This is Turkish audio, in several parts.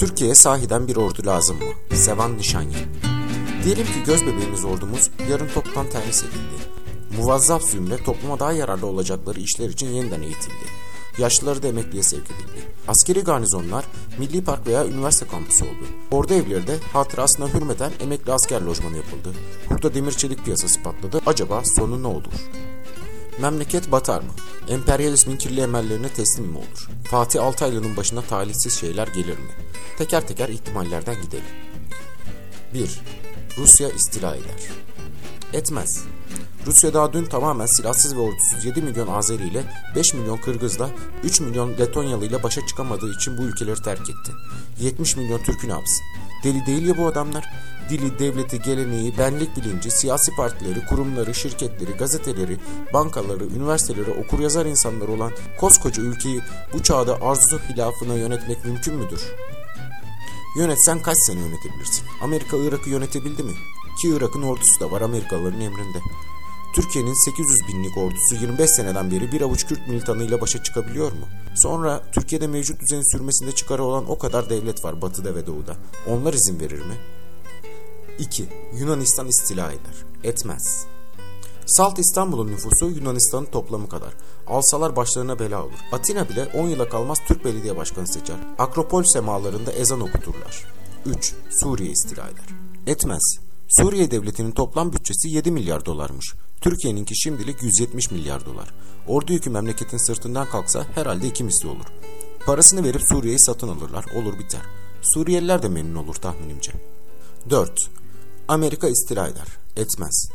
Türkiye'ye sahiden bir ordu lazım mı? Sevan Nişanyan Diyelim ki göz bebeğimiz ordumuz yarın toptan terhis edildi. Muvazzaf zümre topluma daha yararlı olacakları işler için yeniden eğitildi. Yaşlıları da emekliye sevk edildi. Askeri garnizonlar milli park veya üniversite kampüsü oldu. Ordu evleri de hatırasına hürmeten emekli asker lojmanı yapıldı. Hurda demir çelik piyasası patladı. Acaba sonu ne olur? Memleket batar mı? Emperyalizmin kirli emellerine teslim mi olur? Fatih Altaylı'nın başına talihsiz şeyler gelir mi? Teker teker ihtimallerden gidelim. 1. Rusya istila eder. Etmez. Rusya daha dün tamamen silahsız ve ordusuz 7 milyon Azeri ile 5 milyon Kırgız'la 3 milyon Letonyalı ile başa çıkamadığı için bu ülkeleri terk etti. 70 milyon Türk'ü ne yapsın? Deli değil ya bu adamlar. Dili, devleti, geleneği, benlik bilinci, siyasi partileri, kurumları, şirketleri, gazeteleri, bankaları, üniversiteleri, okuryazar insanlar olan koskoca ülkeyi bu çağda arzu hilafına yönetmek mümkün müdür? Yönetsen kaç sene yönetebilirsin? Amerika Irak'ı yönetebildi mi? Ki Irak'ın ordusu da var Amerikalıların emrinde. Türkiye'nin 800 binlik ordusu 25 seneden beri bir avuç Kürt militanıyla başa çıkabiliyor mu? Sonra Türkiye'de mevcut düzenin sürmesinde çıkarı olan o kadar devlet var batıda ve doğuda. Onlar izin verir mi? 2. Yunanistan istila eder. Etmez. Salt İstanbul'un nüfusu Yunanistan'ın toplamı kadar. Alsalar başlarına bela olur. Atina bile 10 yıla kalmaz Türk belediye başkanı seçer. Akropol semalarında ezan okuturlar. 3. Suriye istila eder. Etmez. Suriye devletinin toplam bütçesi 7 milyar dolarmış. Türkiye'ninki şimdilik 170 milyar dolar. Ordu yükü memleketin sırtından kalksa herhalde iki misli olur. Parasını verip Suriye'yi satın alırlar, olur biter. Suriyeliler de memnun olur tahminimce. 4. Amerika istila eder, etmez.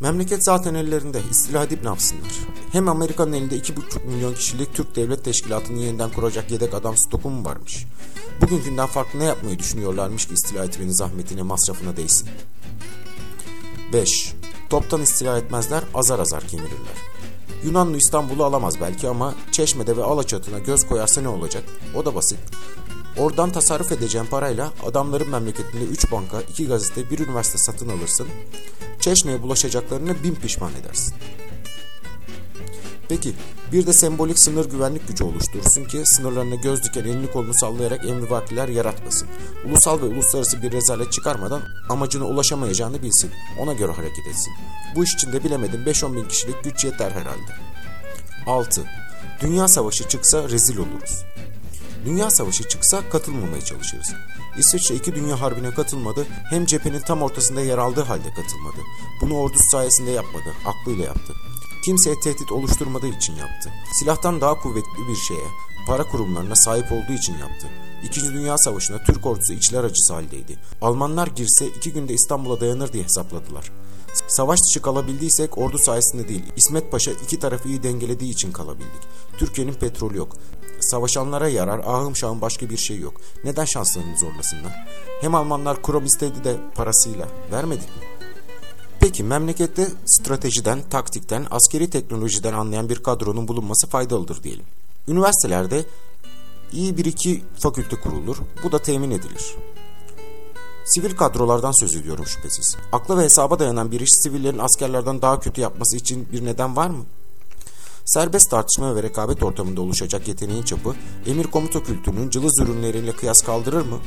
Memleket zaten ellerinde. İstila edip ne yapsınlar? Hem Amerika'nın elinde 2,5 milyon kişilik Türk Devlet Teşkilatı'nı yeniden kuracak yedek adam stoku mu varmış? Bugünkünden farklı ne yapmayı düşünüyorlarmış ki istila etmenin zahmetine, masrafına değsin? 5. Toptan istila etmezler, azar azar kemirirler. Yunanlı İstanbul'u alamaz belki ama Çeşme'de ve Alaçatı'na göz koyarsa ne olacak? O da basit. Oradan tasarruf edeceğin parayla adamların memleketinde 3 banka, 2 gazete, 1 üniversite satın alırsın. Çeşmeye bulaşacaklarını bin pişman edersin. Peki bir de sembolik sınır güvenlik gücü oluşturursun ki sınırlarına göz diken elini kolunu sallayarak emrivakiler yaratmasın. Ulusal ve uluslararası bir rezalet çıkarmadan amacına ulaşamayacağını bilsin. Ona göre hareket etsin. Bu iş için de bilemedim 5-10 bin kişilik güç yeter herhalde. 6. Dünya savaşı çıksa rezil oluruz. Dünya savaşı çıksa katılmamaya çalışırız. İsviçre iki dünya harbine katılmadı, hem cephenin tam ortasında yer aldığı halde katılmadı. Bunu ordusu sayesinde yapmadı, aklıyla yaptı. Kimseye tehdit oluşturmadığı için yaptı. Silahtan daha kuvvetli bir şeye, para kurumlarına sahip olduğu için yaptı. İkinci Dünya Savaşı'nda Türk ordusu içler acısı haldeydi. Almanlar girse iki günde İstanbul'a dayanır diye hesapladılar. Savaş dışı kalabildiysek ordu sayesinde değil, İsmet Paşa iki tarafı iyi dengelediği için kalabildik. Türkiye'nin petrolü yok. Savaşanlara yarar, ahım şahım başka bir şey yok. Neden şanslarını zorlasınlar? Hem Almanlar krom istedi de parasıyla. Vermedik mi? Peki memlekette stratejiden, taktikten, askeri teknolojiden anlayan bir kadronun bulunması faydalıdır diyelim. Üniversitelerde iyi bir iki fakülte kurulur. Bu da temin edilir. Sivil kadrolardan söz ediyorum şüphesiz. Akla ve hesaba dayanan bir iş sivillerin askerlerden daha kötü yapması için bir neden var mı? Serbest tartışma ve rekabet ortamında oluşacak yeteneğin çapı emir komuta kültürünün cılız ürünleriyle kıyas kaldırır mı?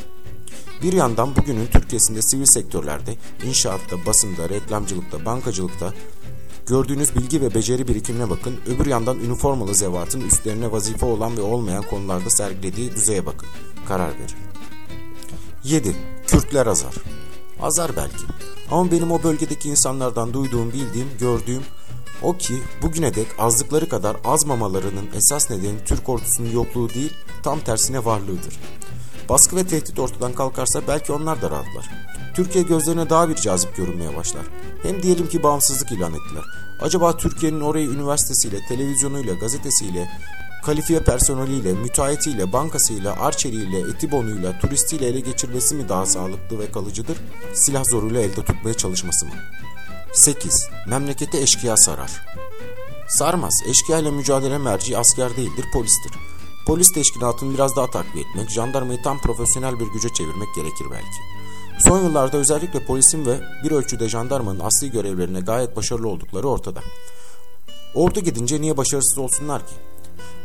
Bir yandan bugünün Türkiye'sinde sivil sektörlerde, inşaatta, basında, reklamcılıkta, bankacılıkta gördüğünüz bilgi ve beceri birikimine bakın. Öbür yandan üniformalı zevatın üstlerine vazife olan ve olmayan konularda sergilediği düzeye bakın. Karar verin. 7. Kürtler azar. Azar belki. Ama benim o bölgedeki insanlardan duyduğum, bildiğim, gördüğüm o ki bugüne dek azlıkları kadar azmamalarının esas nedeni Türk ordusunun yokluğu değil, tam tersine varlığıdır. Baskı ve tehdit ortadan kalkarsa belki onlar da rahatlar. Türkiye gözlerine daha bir cazip görünmeye başlar. Hem diyelim ki bağımsızlık ilan ettiler. Acaba Türkiye'nin orayı üniversitesiyle, televizyonuyla, gazetesiyle, kalifiye personeliyle, müteahhitiyle, bankasıyla, arçeliyle, etibonuyla, turistiyle ele geçirmesi mi daha sağlıklı ve kalıcıdır? Silah zoruyla elde tutmaya çalışması mı? 8. Memlekete eşkıya sarar. Sarmaz. Eşkıya ile mücadele merci asker değildir, polistir. Polis teşkilatını biraz daha takviye etmek, jandarmayı tam profesyonel bir güce çevirmek gerekir belki. Son yıllarda özellikle polisin ve bir ölçüde jandarmanın asli görevlerine gayet başarılı oldukları ortada. Ordu gidince niye başarısız olsunlar ki?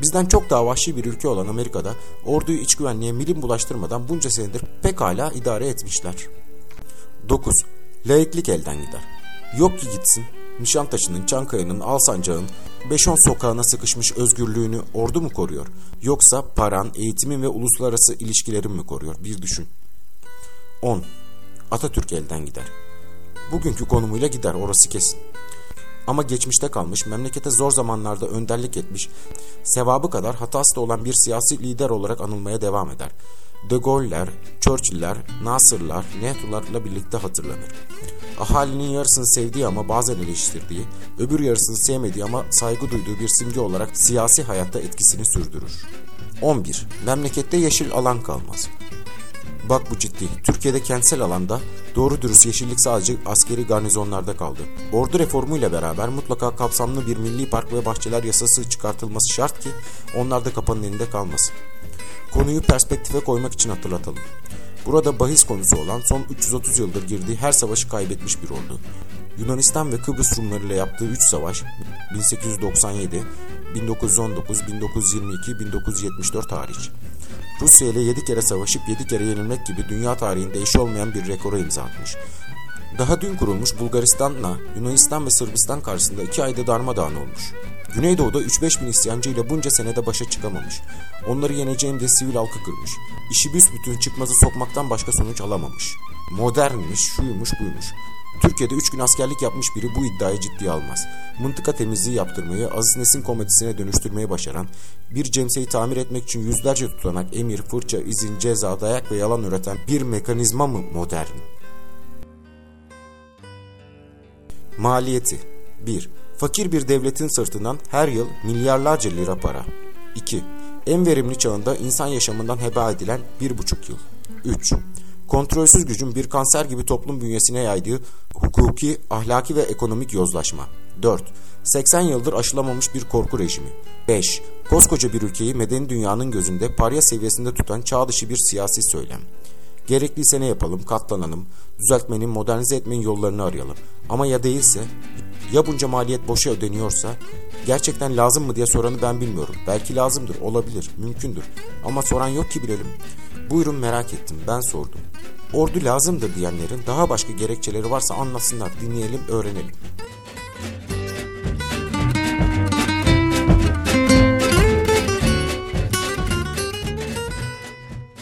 Bizden çok daha vahşi bir ülke olan Amerika'da orduyu iç güvenliğe milim bulaştırmadan bunca senedir pekala idare etmişler. 9. Laiklik elden gider. Yok ki gitsin, Nişantaşı'nın, Çankaya'nın, Alsancak'ın 5-10 sokağına sıkışmış özgürlüğünü ordu mu koruyor? Yoksa paran, eğitimin ve uluslararası ilişkilerin mi koruyor? Bir düşün. 10. Atatürk elden gider. Bugünkü konumuyla gider orası kesin. Ama geçmişte kalmış, memlekete zor zamanlarda önderlik etmiş, sevabı kadar hatası da olan bir siyasi lider olarak anılmaya devam eder. De Gaulle'ler, Churchill'ler, Nasır'lar, Nehru'larla birlikte hatırlanır. Ahalinin yarısını sevdiği ama bazen eleştirdiği, öbür yarısını sevmediği ama saygı duyduğu bir simge olarak siyasi hayatta etkisini sürdürür. 11. Memlekette yeşil alan kalmaz. Bak bu ciddi. Türkiye'de kentsel alanda doğru dürüst yeşillik sadece askeri garnizonlarda kaldı. Ordu reformuyla beraber mutlaka kapsamlı bir milli park ve bahçeler yasası çıkartılması şart ki onlar da kapanın elinde kalmasın. Konuyu perspektife koymak için hatırlatalım. Burada bahis konusu olan son 330 yıldır girdiği her savaşı kaybetmiş bir ordu. Yunanistan ve Kıbrıs Rumları ile yaptığı 3 savaş 1897, 1919, 1922, 1974 hariç. Rusya ile 7 kere savaşıp 7 kere yenilmek gibi dünya tarihinde eşi olmayan bir rekora imza atmış. Daha dün kurulmuş Bulgaristan'la Yunanistan ve Sırbistan karşısında 2 ayda darmadağın olmuş. Güneydoğu'da 3-5 bin isyancı ile bunca senede başa çıkamamış. Onları yeneceğim diye sivil halkı kırmış. İşi büsbütün çıkmazı sokmaktan başka sonuç alamamış. Modernmiş, şuymuş buymuş. Türkiye'de 3 gün askerlik yapmış biri bu iddiayı ciddiye almaz. Mıntıka temizliği yaptırmayı, Aziz Nesin komedisine dönüştürmeyi başaran, bir cemseyi tamir etmek için yüzlerce tutanak, emir, fırça, izin, ceza, dayak ve yalan üreten bir mekanizma mı modern? Maliyeti 1. Fakir bir devletin sırtından her yıl milyarlarca lira para. 2. En verimli çağında insan yaşamından heba edilen 1,5 yıl. 3. Kontrolsüz gücün bir kanser gibi toplum bünyesine yaydığı hukuki, ahlaki ve ekonomik yozlaşma. 4. 80 yıldır aşılamamış bir korku rejimi. 5. Koskoca bir ülkeyi medeni dünyanın gözünde parya seviyesinde tutan çağ dışı bir siyasi söylem. Gerekliyse ne yapalım, katlanalım, düzeltmenin, modernize etmenin yollarını arayalım. Ama ya değilse, ya bunca maliyet boşa ödeniyorsa, gerçekten lazım mı diye soranı ben bilmiyorum. Belki lazımdır, olabilir, mümkündür. Ama soran yok ki bilelim. Buyurun merak ettim, ben sordum. Ordu lazımdır diyenlerin daha başka gerekçeleri varsa anlatsınlar, dinleyelim, öğrenelim.